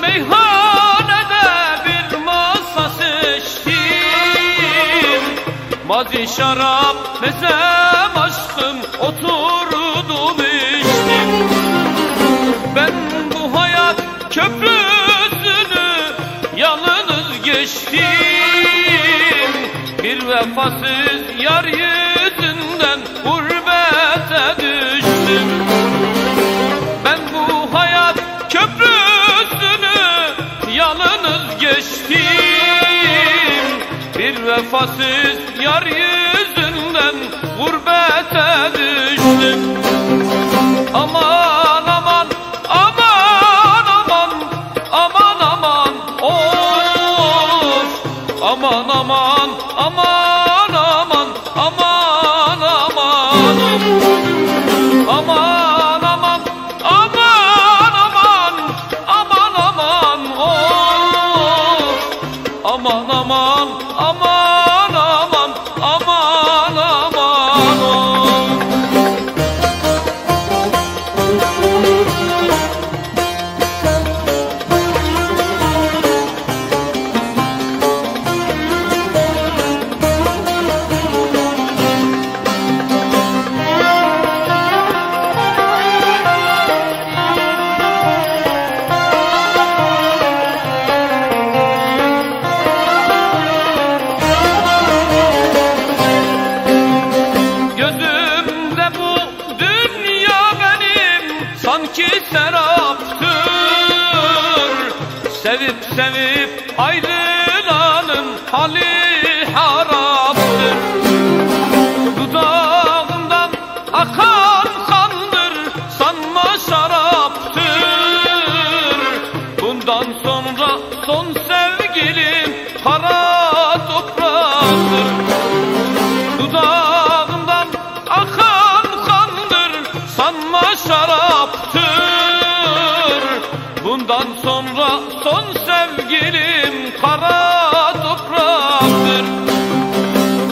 meyhanede bir masa seçtim. Mazi şarap mezem aşkım oturdum içtim. Ben bu hayat köprüsünü yalnız geçtim. Bir vefasız yar yüzünden gurbete düştüm vefasız yar yüzünden gurbete düştüm. Aman aman aman aman aman aman of Aman aman aman Aman aman aman dünya benim sanki seraptır Sevip sevip ayrılanın hali haraptır. Dudağından akan kandır sanma şaraptır. Bundan sonra son sevgilim kara topraktır Bundan sonra son sevgilim kara topraktır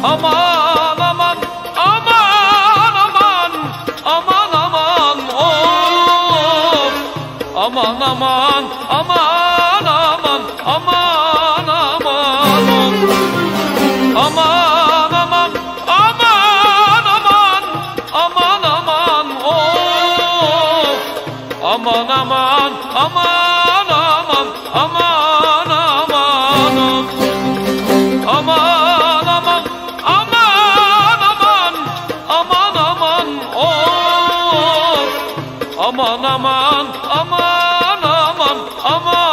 Aman aman aman aman aman aman of. Aman aman aman aman aman aman aman aman aman aman aman aman aman aman aman aman aman aman